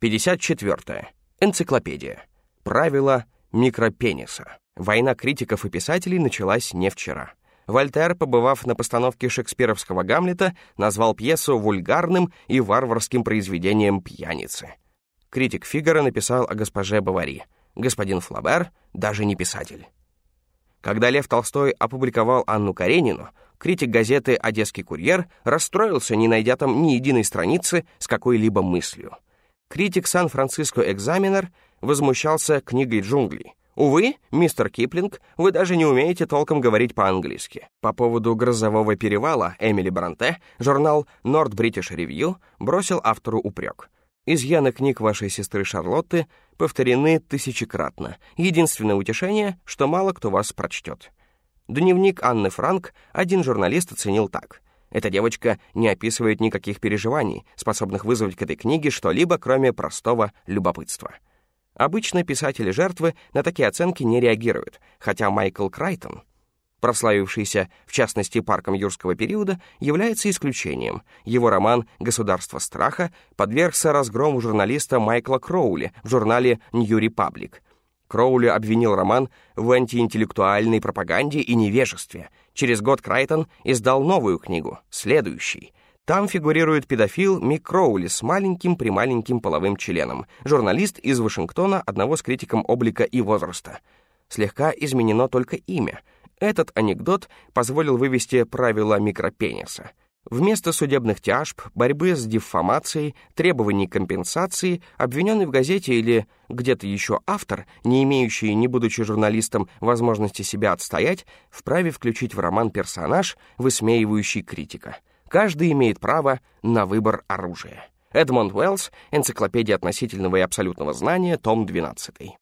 54. Энциклопедия. Правила микропениса. Война критиков и писателей началась не вчера. Вольтер, побывав на постановке шекспировского «Гамлета», назвал пьесу вульгарным и варварским произведением пьяницы. Критик Фигара написал о госпоже Бавари. Господин Флабер даже не писатель. Когда Лев Толстой опубликовал Анну Каренину, критик газеты «Одесский курьер» расстроился, не найдя там ни единой страницы с какой-либо мыслью. Критик «Сан-Франциско Экзаменер» возмущался книгой джунглей. Увы, мистер Киплинг, вы даже не умеете толком говорить по-английски. По поводу «Грозового перевала» Эмили Бранте журнал North British Review бросил автору упрек. Изъяны книг вашей сестры Шарлотты повторены тысячекратно. Единственное утешение, что мало кто вас прочтет. Дневник Анны Франк один журналист оценил так. Эта девочка не описывает никаких переживаний, способных вызвать к этой книге что-либо, кроме простого любопытства. Обычно писатели-жертвы на такие оценки не реагируют, хотя Майкл Крайтон, прославившийся, в частности, парком юрского периода, является исключением. Его роман «Государство страха» подвергся разгрому журналиста Майкла Кроули в журнале «Нью Репаблик». Кроули обвинил роман в антиинтеллектуальной пропаганде и невежестве. Через год Крайтон издал новую книгу, следующий. Там фигурирует педофил Мик Кроули с маленьким-прималеньким половым членом, журналист из Вашингтона, одного с критиком облика и возраста. Слегка изменено только имя. Этот анекдот позволил вывести правила микропениса. Вместо судебных тяжб, борьбы с дефамацией, требований компенсации, обвиненный в газете или где-то еще автор, не имеющий, не будучи журналистом, возможности себя отстоять, вправе включить в роман персонаж, высмеивающий критика — Каждый имеет право на выбор оружия. Эдмонд Уэллс, Энциклопедия относительного и абсолютного знания, том 12.